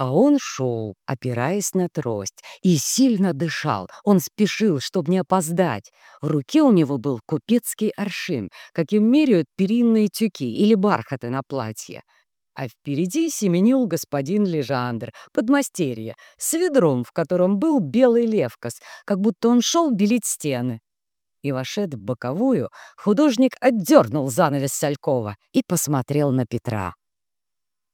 А он шел, опираясь на трость, и сильно дышал. Он спешил, чтобы не опоздать. В руке у него был купецкий аршин, каким меряют перинные тюки или бархаты на платье. А впереди семенил господин Лежандр, подмастерье, с ведром, в котором был белый левкос, как будто он шел белить стены. И, вошед в боковую, художник отдернул занавес Салькова и посмотрел на Петра.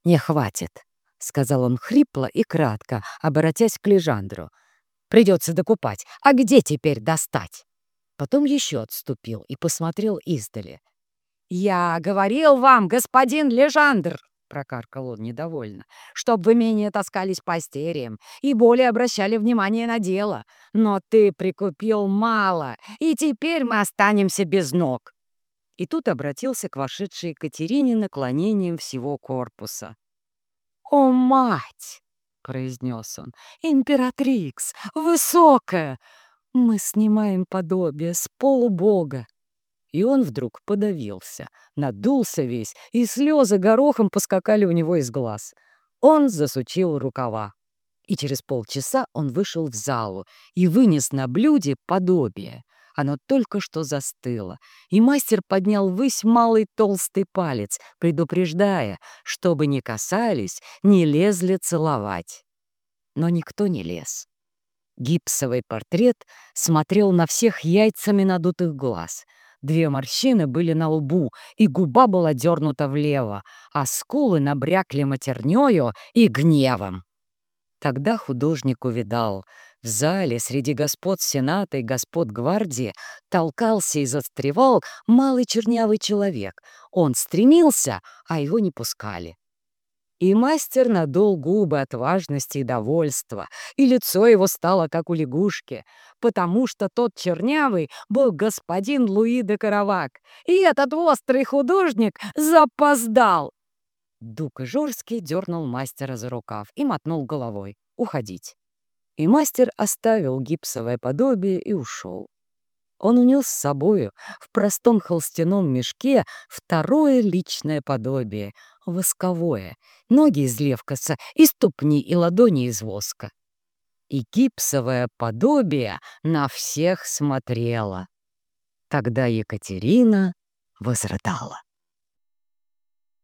«Не хватит», — сказал он хрипло и кратко, обратясь к Лежандру. «Придется докупать. А где теперь достать?» Потом еще отступил и посмотрел издали. «Я говорил вам, господин Лежандр!» — прокаркал он недовольно, «чтоб вы менее таскались по стериям и более обращали внимание на дело. Но ты прикупил мало, и теперь мы останемся без ног». И тут обратился к вошедшей Екатерине наклонением всего корпуса. «О, мать!» — произнес он. «Императрикс! Высокая! Мы снимаем подобие с полубога!» И он вдруг подавился, надулся весь, и слезы горохом поскакали у него из глаз. Он засучил рукава. И через полчаса он вышел в залу и вынес на блюде подобие — оно только что застыло, и мастер поднял ввысь малый толстый палец, предупреждая, чтобы не касались, не лезли целовать. Но никто не лез. Гипсовый портрет смотрел на всех яйцами надутых глаз. Две морщины были на лбу, и губа была дернута влево, а скулы набрякли матернёю и гневом. Тогда художник увидал, в зале среди господ Сената и господ Гвардии толкался и застревал малый чернявый человек. Он стремился, а его не пускали. И мастер надул губы от важности и довольства, и лицо его стало как у лягушки, потому что тот чернявый был господин Луи де Каравак, и этот острый художник запоздал. Дук Жорский дернул мастера за рукав и мотнул головой. Уходить и мастер оставил гипсовое подобие и ушел. Он унес с собою в простом холстяном мешке второе личное подобие, восковое, ноги из левкоса и ступни и ладони из воска. И гипсовое подобие на всех смотрело. Тогда Екатерина возрыдала.